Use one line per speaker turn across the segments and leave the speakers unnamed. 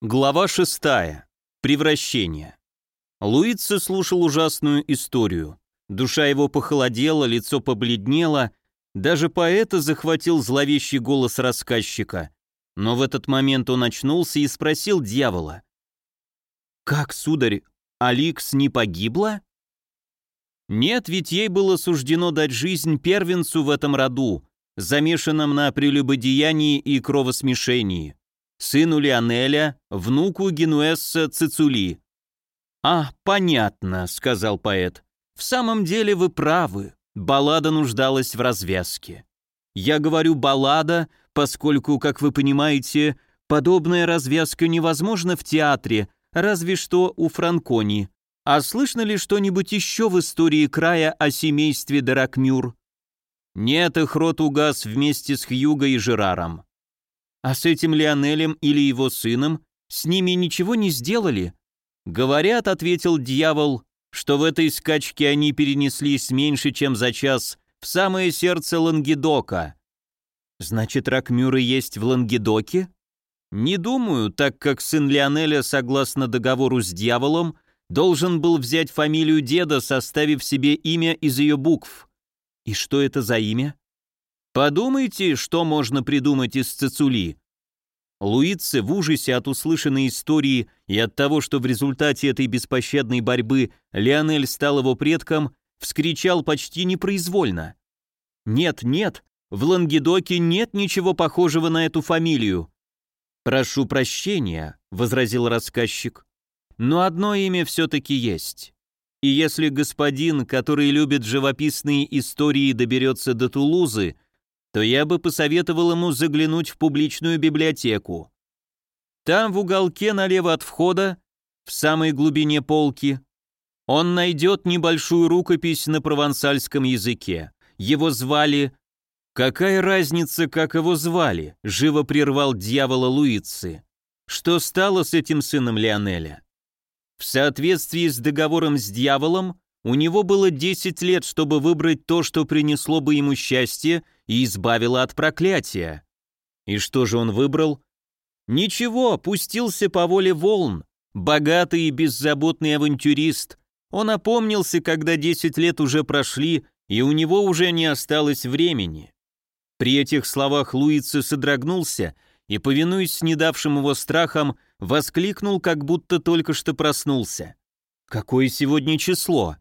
Глава 6. Превращение. Луица слушал ужасную историю. Душа его похолодела, лицо побледнело, даже поэта захватил зловещий голос рассказчика. Но в этот момент он очнулся и спросил дьявола. «Как, сударь, Аликс не погибла?» Нет, ведь ей было суждено дать жизнь первенцу в этом роду, замешанном на прелюбодеянии и кровосмешении сыну Лионеля, внуку Генуэсса Цицули. «А, понятно», — сказал поэт. «В самом деле вы правы. Баллада нуждалась в развязке. Я говорю «баллада», поскольку, как вы понимаете, подобная развязка невозможна в театре, разве что у Франкони. А слышно ли что-нибудь еще в истории края о семействе Даракмюр? Нет, их рот угас вместе с Хьюго и Жераром. А с этим Лионелем или его сыном с ними ничего не сделали? Говорят, ответил дьявол, что в этой скачке они перенеслись меньше, чем за час в самое сердце Лангедока. Значит, Ракмюры есть в Лангедоке? Не думаю, так как сын Лионеля, согласно договору с дьяволом, должен был взять фамилию деда, составив себе имя из ее букв. И что это за имя? Подумайте, что можно придумать из Цицули. Луице в ужасе от услышанной истории и от того, что в результате этой беспощадной борьбы Леонель стал его предком, вскричал почти непроизвольно. «Нет, нет, в Лангедоке нет ничего похожего на эту фамилию». «Прошу прощения», — возразил рассказчик, «но одно имя все-таки есть. И если господин, который любит живописные истории, доберется до Тулузы, — то я бы посоветовал ему заглянуть в публичную библиотеку. Там в уголке налево от входа, в самой глубине полки, он найдет небольшую рукопись на провансальском языке. Его звали... Какая разница, как его звали? Живо прервал дьявола Луицы. Что стало с этим сыном Лионеля? В соответствии с договором с дьяволом, у него было 10 лет, чтобы выбрать то, что принесло бы ему счастье и избавило от проклятия. И что же он выбрал? Ничего, пустился по воле волн. Богатый и беззаботный авантюрист. Он опомнился, когда 10 лет уже прошли, и у него уже не осталось времени. При этих словах Луица содрогнулся и, повинуясь снедавшим его страхом, воскликнул, как будто только что проснулся. «Какое сегодня число?»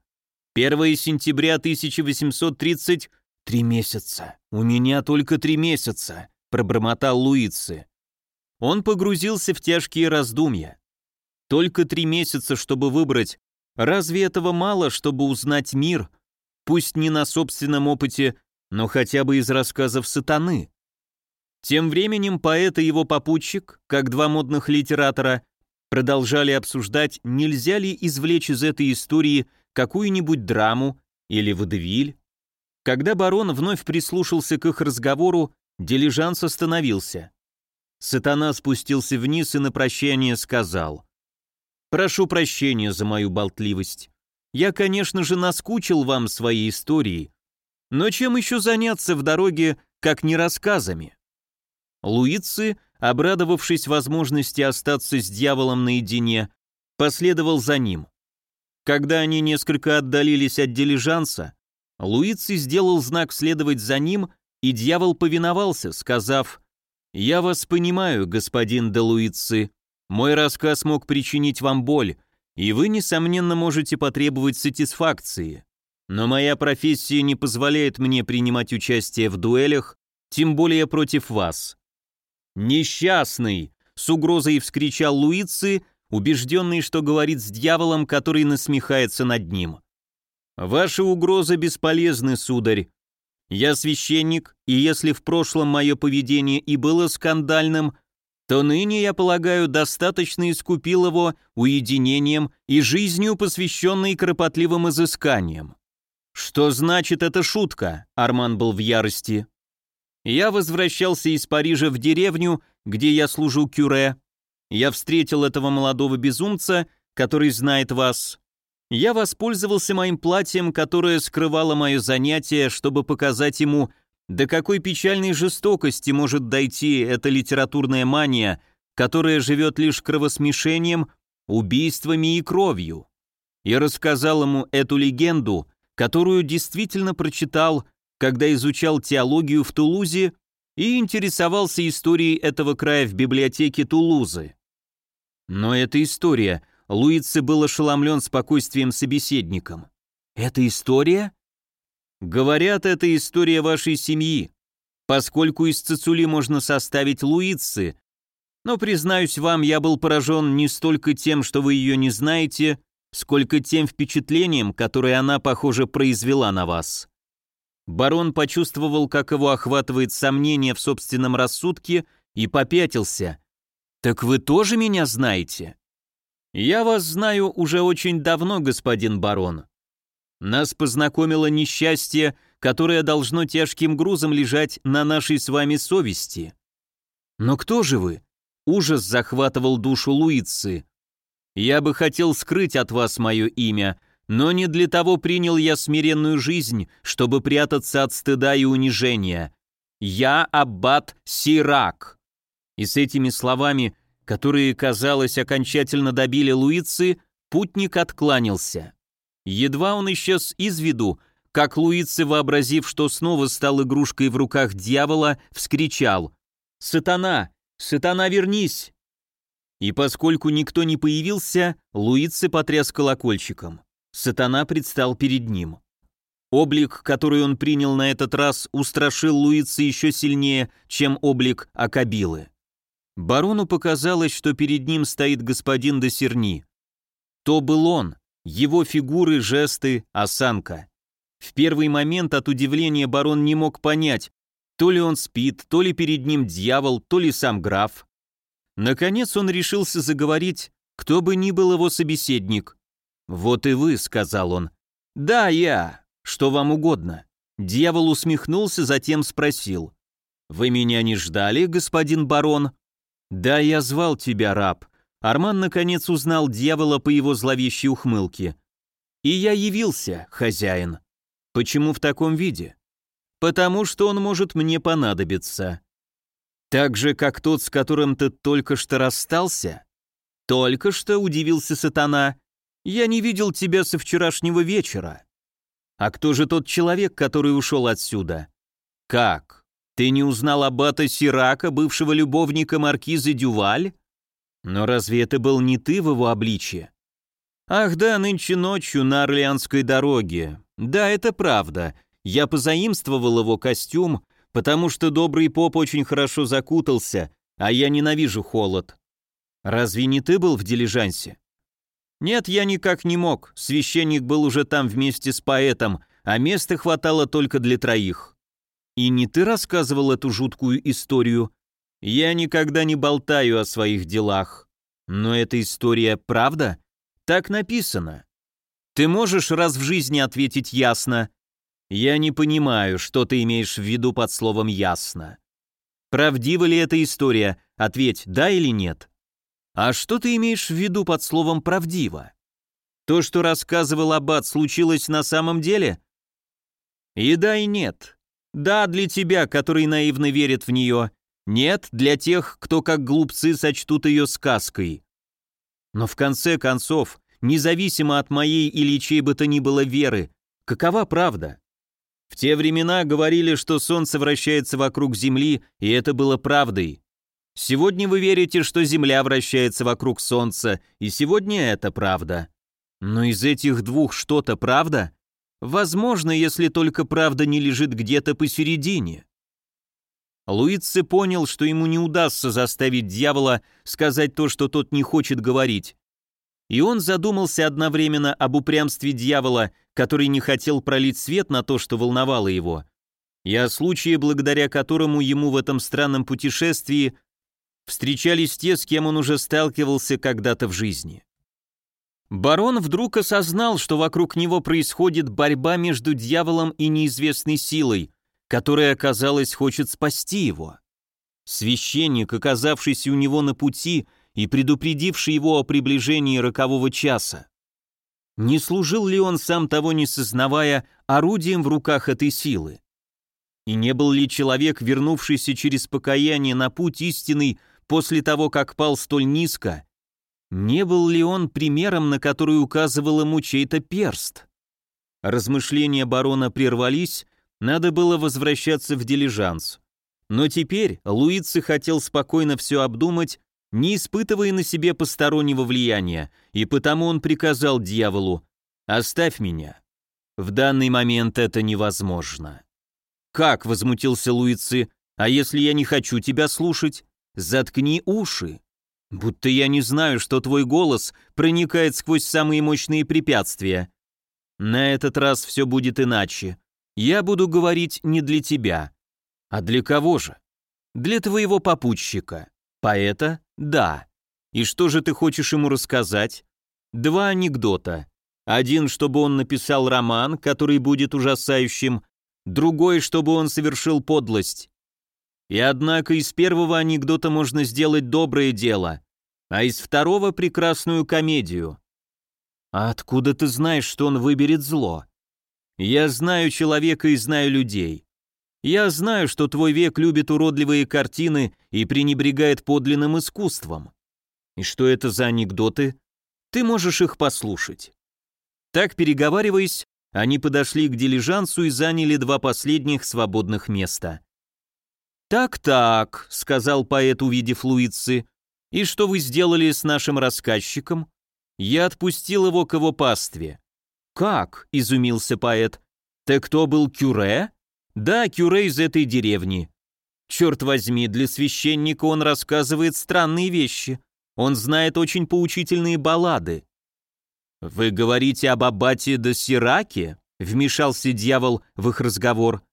1 сентября 1830 «Три месяца. У меня только три месяца», — пробормотал Луицы. Он погрузился в тяжкие раздумья. Только три месяца, чтобы выбрать. Разве этого мало, чтобы узнать мир? Пусть не на собственном опыте, но хотя бы из рассказов сатаны. Тем временем поэт и его попутчик, как два модных литератора, продолжали обсуждать, нельзя ли извлечь из этой истории какую-нибудь драму или водевиль. Когда барон вновь прислушался к их разговору, дилижанс остановился. Сатана спустился вниз и на прощание сказал. «Прошу прощения за мою болтливость. Я, конечно же, наскучил вам своей историей, но чем еще заняться в дороге, как не рассказами?» Луицы, обрадовавшись возможности остаться с дьяволом наедине, последовал за ним. Когда они несколько отдалились от дилижанса, Луиций сделал знак следовать за ним, и дьявол повиновался, сказав «Я вас понимаю, господин де Луици. Мой рассказ мог причинить вам боль, и вы, несомненно, можете потребовать сатисфакции. Но моя профессия не позволяет мне принимать участие в дуэлях, тем более против вас». «Несчастный!» — с угрозой вскричал Луици, убежденный, что говорит с дьяволом, который насмехается над ним. «Ваши угрозы бесполезны, сударь. Я священник, и если в прошлом мое поведение и было скандальным, то ныне, я полагаю, достаточно искупил его уединением и жизнью, посвященной кропотливым изысканиям. Что значит эта шутка? Арман был в ярости. Я возвращался из Парижа в деревню, где я служу кюре, я встретил этого молодого безумца, который знает вас. Я воспользовался моим платьем, которое скрывало мое занятие, чтобы показать ему, до какой печальной жестокости может дойти эта литературная мания, которая живет лишь кровосмешением, убийствами и кровью. И рассказал ему эту легенду, которую действительно прочитал, когда изучал теологию в Тулузе и интересовался историей этого края в библиотеке Тулузы. Но эта история, Луице был ошеломлен спокойствием собеседником. «Это история?» «Говорят, это история вашей семьи, поскольку из Цицули можно составить Луицы, но, признаюсь вам, я был поражен не столько тем, что вы ее не знаете, сколько тем впечатлением, которое она, похоже, произвела на вас. Барон почувствовал, как его охватывает сомнение в собственном рассудке, и попятился. «Так вы тоже меня знаете?» «Я вас знаю уже очень давно, господин барон. Нас познакомило несчастье, которое должно тяжким грузом лежать на нашей с вами совести. Но кто же вы?» Ужас захватывал душу Луицы. «Я бы хотел скрыть от вас мое имя, но не для того принял я смиренную жизнь, чтобы прятаться от стыда и унижения. Я аббат Сирак». И с этими словами, которые, казалось, окончательно добили Луицы, путник откланялся. Едва он исчез из виду, как Луицы, вообразив, что снова стал игрушкой в руках дьявола, вскричал «Сатана! Сатана, вернись!» И поскольку никто не появился, Луицы потряс колокольчиком сатана предстал перед ним. Облик, который он принял на этот раз, устрашил Луица еще сильнее, чем облик Акабилы. Барону показалось, что перед ним стоит господин де Серни. То был он, его фигуры, жесты, осанка. В первый момент от удивления барон не мог понять, то ли он спит, то ли перед ним дьявол, то ли сам граф. Наконец он решился заговорить, кто бы ни был его собеседник. «Вот и вы», — сказал он. «Да, я. Что вам угодно?» Дьявол усмехнулся, затем спросил. «Вы меня не ждали, господин барон?» «Да, я звал тебя, раб». Арман наконец узнал дьявола по его зловещей ухмылке. «И я явился, хозяин». «Почему в таком виде?» «Потому что он может мне понадобиться». «Так же, как тот, с которым ты только что расстался?» «Только что», — удивился сатана, я не видел тебя со вчерашнего вечера. А кто же тот человек, который ушел отсюда? Как? Ты не узнал аббата Сирака, бывшего любовника маркизы Дюваль? Но разве это был не ты в его обличье? Ах да, нынче ночью на Орлеанской дороге. Да, это правда. Я позаимствовал его костюм, потому что добрый поп очень хорошо закутался, а я ненавижу холод. Разве не ты был в дилижансе? Нет, я никак не мог, священник был уже там вместе с поэтом, а места хватало только для троих. И не ты рассказывал эту жуткую историю? Я никогда не болтаю о своих делах. Но эта история правда? Так написано. Ты можешь раз в жизни ответить ясно? Я не понимаю, что ты имеешь в виду под словом «ясно». Правдива ли эта история? Ответь, да или нет. А что ты имеешь в виду под словом «правдиво»? То, что рассказывал Аббат, случилось на самом деле? И да, и нет. Да, для тебя, который наивно верит в нее. Нет, для тех, кто как глупцы сочтут ее сказкой. Но в конце концов, независимо от моей или чьей бы то ни было веры, какова правда? В те времена говорили, что Солнце вращается вокруг Земли, и это было правдой. Сегодня вы верите, что Земля вращается вокруг Солнца, и сегодня это правда. Но из этих двух что-то правда? Возможно, если только правда не лежит где-то посередине. Луици понял, что ему не удастся заставить дьявола сказать то, что тот не хочет говорить. И он задумался одновременно об упрямстве дьявола, который не хотел пролить свет на то, что волновало его, и о случае, благодаря которому ему в этом странном путешествии встречались те, с кем он уже сталкивался когда-то в жизни. Барон вдруг осознал, что вокруг него происходит борьба между дьяволом и неизвестной силой, которая, казалось, хочет спасти его. Священник, оказавшийся у него на пути и предупредивший его о приближении рокового часа. Не служил ли он, сам того не сознавая, орудием в руках этой силы? И не был ли человек, вернувшийся через покаяние на путь истинный, после того, как пал столь низко, не был ли он примером, на который указывал ему чей-то перст? Размышления барона прервались, надо было возвращаться в дилижанс. Но теперь Луици хотел спокойно все обдумать, не испытывая на себе постороннего влияния, и потому он приказал дьяволу «Оставь меня». В данный момент это невозможно. «Как?» — возмутился Луици. «А если я не хочу тебя слушать? Заткни уши. Будто я не знаю, что твой голос проникает сквозь самые мощные препятствия. На этот раз все будет иначе. Я буду говорить не для тебя. А для кого же? Для твоего попутчика. Поэта? Да. И что же ты хочешь ему рассказать? Два анекдота. Один, чтобы он написал роман, который будет ужасающим, другой, чтобы он совершил подлость. И однако из первого анекдота можно сделать доброе дело, а из второго — прекрасную комедию. А откуда ты знаешь, что он выберет зло? Я знаю человека и знаю людей. Я знаю, что твой век любит уродливые картины и пренебрегает подлинным искусством. И что это за анекдоты? Ты можешь их послушать. Так, переговариваясь, они подошли к дилижансу и заняли два последних свободных места. «Так-так», — сказал поэт, увидев Луицы, — «и что вы сделали с нашим рассказчиком?» «Я отпустил его к его пастве». «Как?» — изумился поэт. «Ты кто был Кюре?» «Да, Кюре из этой деревни». «Черт возьми, для священника он рассказывает странные вещи. Он знает очень поучительные баллады». «Вы говорите об аббате де Сираке?» — вмешался дьявол в их разговор.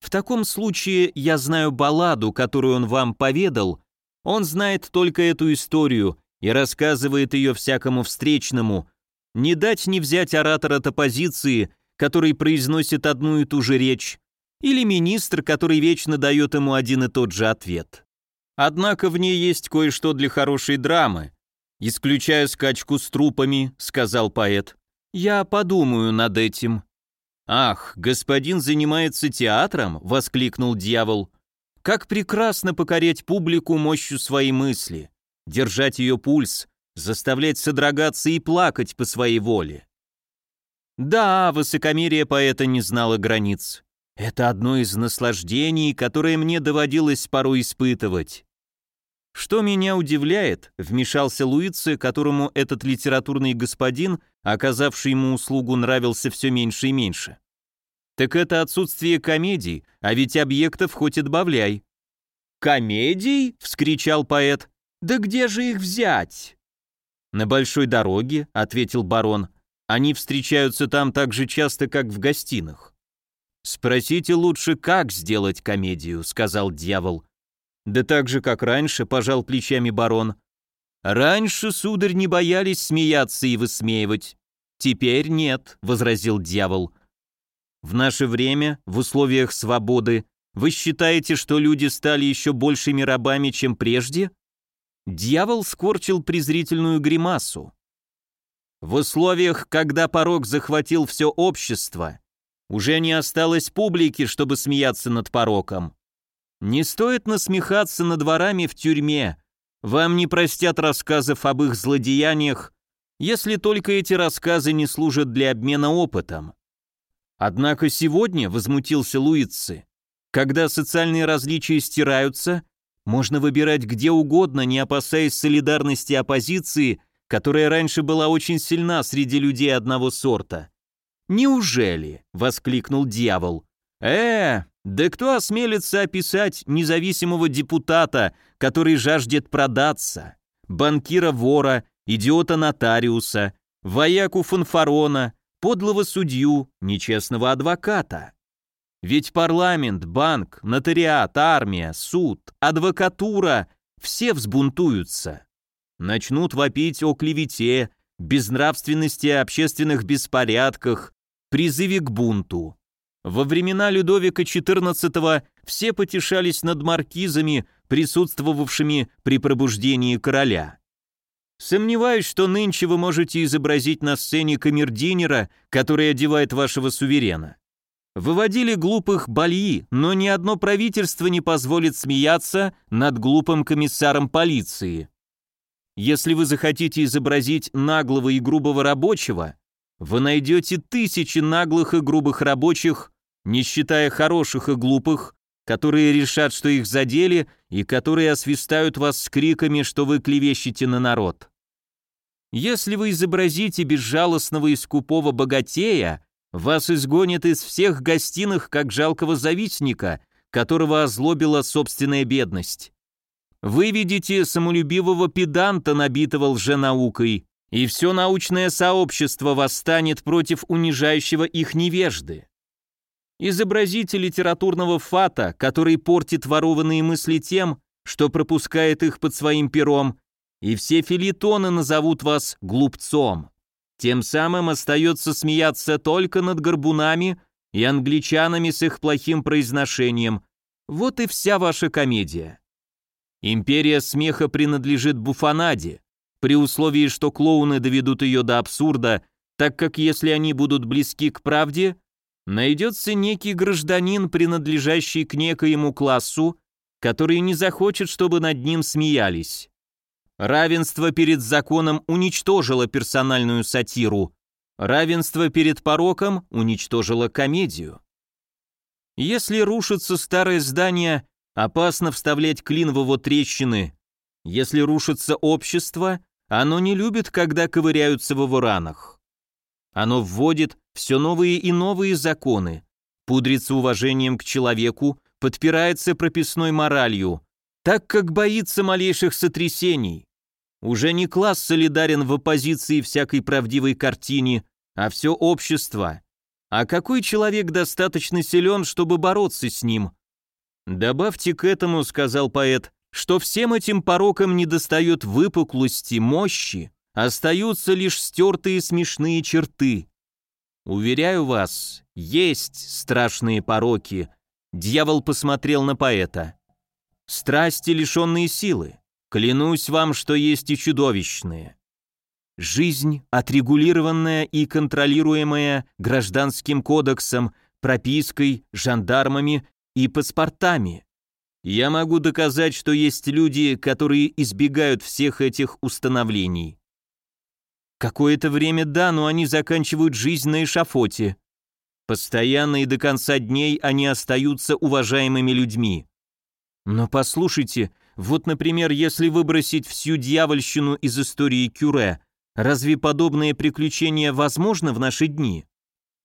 В таком случае я знаю балладу, которую он вам поведал. Он знает только эту историю и рассказывает ее всякому встречному. Не дать не взять оратора от оппозиции, который произносит одну и ту же речь, или министр, который вечно дает ему один и тот же ответ. Однако в ней есть кое-что для хорошей драмы. «Исключая скачку с трупами», — сказал поэт. «Я подумаю над этим». «Ах, господин занимается театром?» — воскликнул дьявол. «Как прекрасно покорять публику мощью своей мысли, держать ее пульс, заставлять содрогаться и плакать по своей воле». Да, высокомерие поэта не знало границ. Это одно из наслаждений, которое мне доводилось порой испытывать. Что меня удивляет, вмешался Луице, которому этот литературный господин, оказавший ему услугу, нравился все меньше и меньше. Так это отсутствие комедий, а ведь объектов хоть и добавляй. «Комедий?» — вскричал поэт. «Да где же их взять?» «На большой дороге», — ответил барон. «Они встречаются там так же часто, как в гостиных». «Спросите лучше, как сделать комедию», — сказал дьявол. Да так же, как раньше, пожал плечами барон. Раньше, сударь, не боялись смеяться и высмеивать. Теперь нет, возразил дьявол. В наше время, в условиях свободы, вы считаете, что люди стали еще большими рабами, чем прежде? Дьявол скорчил презрительную гримасу. В условиях, когда порог захватил все общество, уже не осталось публики, чтобы смеяться над пороком. Не стоит насмехаться над ворами в тюрьме. Вам не простят рассказов об их злодеяниях, если только эти рассказы не служат для обмена опытом. Однако сегодня, возмутился Луици, когда социальные различия стираются, можно выбирать где угодно, не опасаясь солидарности оппозиции, которая раньше была очень сильна среди людей одного сорта. «Неужели?» — воскликнул дьявол. «Э, да кто осмелится описать независимого депутата, который жаждет продаться, банкира-вора, идиота-нотариуса, вояку-фанфарона, подлого судью, нечестного адвоката? Ведь парламент, банк, нотариат, армия, суд, адвокатура – все взбунтуются. Начнут вопить о клевете, безнравственности, общественных беспорядках, призыве к бунту. Во времена Людовика XIV все потешались над маркизами, присутствовавшими при пробуждении короля. Сомневаюсь, что нынче вы можете изобразить на сцене камердинера, который одевает вашего суверена. Выводили глупых бальи, но ни одно правительство не позволит смеяться над глупым комиссаром полиции. Если вы захотите изобразить наглого и грубого рабочего, вы найдете тысячи наглых и грубых рабочих, не считая хороших и глупых, которые решат, что их задели, и которые освистают вас с криками, что вы клевещете на народ. Если вы изобразите безжалостного и скупого богатея, вас изгонят из всех гостиных, как жалкого завистника, которого озлобила собственная бедность. Вы видите самолюбивого педанта, набитого лженаукой, и все научное сообщество восстанет против унижающего их невежды. Изобразите литературного фата, который портит ворованные мысли тем, что пропускает их под своим пером, и все филитоны назовут вас глупцом. Тем самым остается смеяться только над горбунами и англичанами с их плохим произношением. Вот и вся ваша комедия. Империя смеха принадлежит буфанаде, при условии, что клоуны доведут ее до абсурда, так как если они будут близки к правде, найдется некий гражданин, принадлежащий к некоему классу, который не захочет, чтобы над ним смеялись. Равенство перед законом уничтожило персональную сатиру. Равенство перед пороком уничтожило комедию. Если рушится старое здание, опасно вставлять клин в его трещины. Если рушится общество, оно не любит, когда ковыряются в его ранах. Оно вводит все новые и новые законы, пудрится уважением к человеку, подпирается прописной моралью, так как боится малейших сотрясений. Уже не класс солидарен в оппозиции всякой правдивой картине, а все общество. А какой человек достаточно силен, чтобы бороться с ним? Добавьте к этому, сказал поэт, что всем этим порокам недостает выпуклости, мощи, остаются лишь стертые смешные черты. Уверяю вас, есть страшные пороки. Дьявол посмотрел на поэта. Страсти, лишенные силы. Клянусь вам, что есть и чудовищные. Жизнь, отрегулированная и контролируемая гражданским кодексом, пропиской, жандармами и паспортами. Я могу доказать, что есть люди, которые избегают всех этих установлений. Какое-то время да, но они заканчивают жизнь на эшафоте. Постоянно и до конца дней они остаются уважаемыми людьми. Но послушайте, вот, например, если выбросить всю дьявольщину из истории Кюре, разве подобные приключения возможны в наши дни?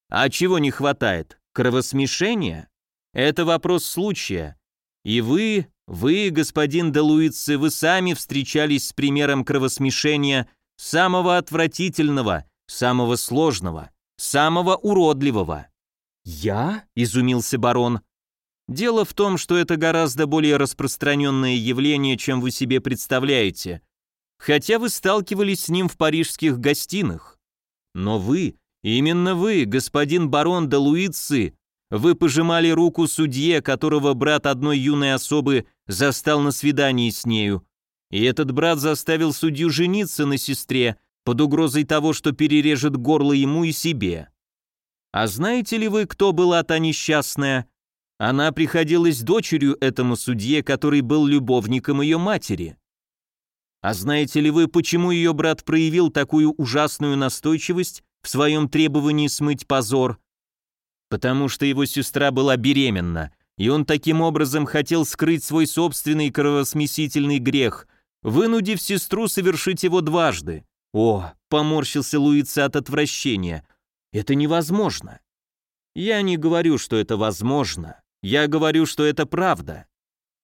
А чего не хватает? Кровосмешения? Это вопрос случая. И вы, вы, господин де Луице, вы сами встречались с примером кровосмешения самого отвратительного, самого сложного, самого уродливого. «Я?» – изумился барон. Дело в том, что это гораздо более распространенное явление, чем вы себе представляете, хотя вы сталкивались с ним в парижских гостиных. Но вы, именно вы, господин барон де Луицы, вы пожимали руку судье, которого брат одной юной особы застал на свидании с нею, и этот брат заставил судью жениться на сестре под угрозой того, что перережет горло ему и себе. А знаете ли вы, кто была та несчастная, она приходилась дочерью этому судье, который был любовником ее матери. А знаете ли вы, почему ее брат проявил такую ужасную настойчивость в своем требовании смыть позор? Потому что его сестра была беременна, и он таким образом хотел скрыть свой собственный кровосмесительный грех, вынудив сестру совершить его дважды. О, поморщился Луица от отвращения. Это невозможно. Я не говорю, что это возможно. Я говорю, что это правда.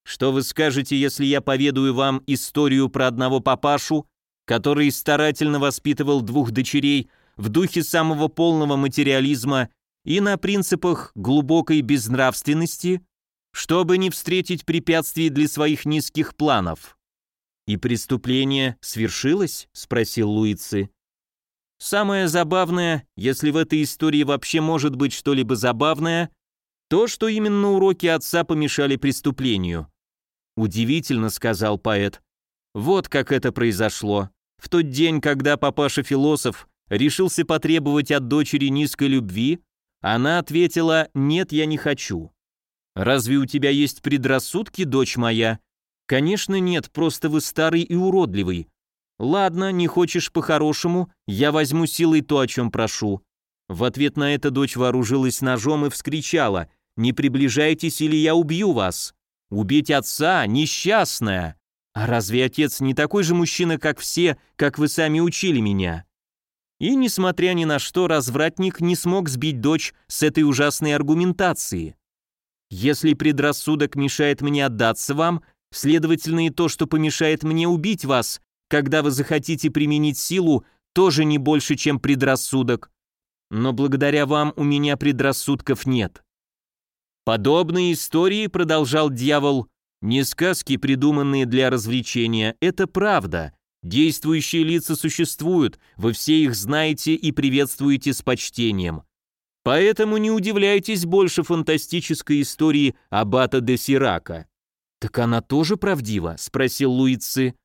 Что вы скажете, если я поведаю вам историю про одного папашу, который старательно воспитывал двух дочерей в духе самого полного материализма и на принципах глубокой безнравственности, чтобы не встретить препятствий для своих низких планов? «И преступление свершилось?» — спросил Луицы. «Самое забавное, если в этой истории вообще может быть что-либо забавное, то, что именно уроки отца помешали преступлению. Удивительно, сказал поэт. Вот как это произошло. В тот день, когда папаша-философ решился потребовать от дочери низкой любви, Она ответила «Нет, я не хочу». «Разве у тебя есть предрассудки, дочь моя?» «Конечно нет, просто вы старый и уродливый. Ладно, не хочешь по-хорошему, я возьму силой то, о чем прошу». В ответ на это дочь вооружилась ножом и вскричала «Не приближайтесь, или я убью вас! Убить отца, несчастная! А разве отец не такой же мужчина, как все, как вы сами учили меня?» И, несмотря ни на что, развратник не смог сбить дочь с этой ужасной аргументации. «Если предрассудок мешает мне отдаться вам, следовательно и то, что помешает мне убить вас, когда вы захотите применить силу, тоже не больше, чем предрассудок. Но благодаря вам у меня предрассудков нет». Подобные истории, продолжал дьявол, не сказки, придуманные для развлечения, это правда, Действующие лица существуют, вы все их знаете и приветствуете с почтением. Поэтому не удивляйтесь больше фантастической истории Аббата де Сирака. «Так она тоже правдива?» – спросил Луицы.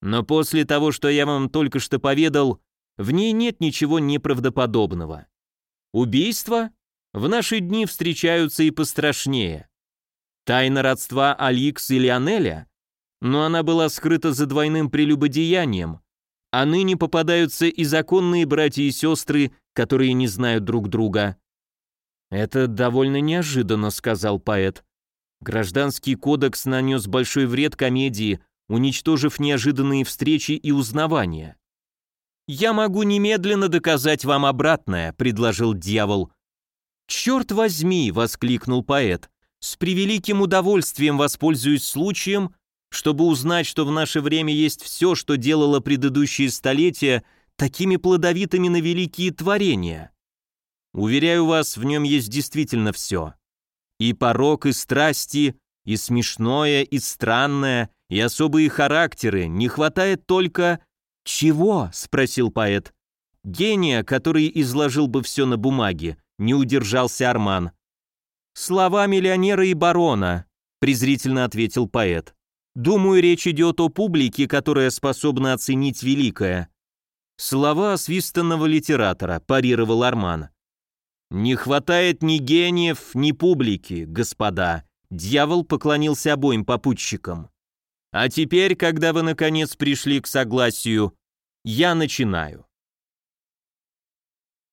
«Но после того, что я вам только что поведал, в ней нет ничего неправдоподобного. Убийства в наши дни встречаются и пострашнее. Тайна родства Аликс и Лионеля но она была скрыта за двойным прелюбодеянием, а ныне попадаются и законные братья и сестры, которые не знают друг друга. «Это довольно неожиданно», — сказал поэт. Гражданский кодекс нанес большой вред комедии, уничтожив неожиданные встречи и узнавания. «Я могу немедленно доказать вам обратное», — предложил дьявол. «Черт возьми!» — воскликнул поэт. «С превеликим удовольствием воспользуюсь случаем чтобы узнать, что в наше время есть все, что делало предыдущие столетия такими плодовитыми на великие творения. Уверяю вас, в нем есть действительно все. И порок, и страсти, и смешное, и странное, и особые характеры, не хватает только... «Чего?» — спросил поэт. «Гения, который изложил бы все на бумаге», — не удержался Арман. «Слова миллионера и барона», — презрительно ответил поэт. Думаю, речь идет о публике, которая способна оценить великое. Слова освистанного литератора, парировал Арман. Не хватает ни гениев, ни публики, господа. Дьявол поклонился обоим попутчикам. А теперь, когда вы наконец пришли к согласию, я начинаю.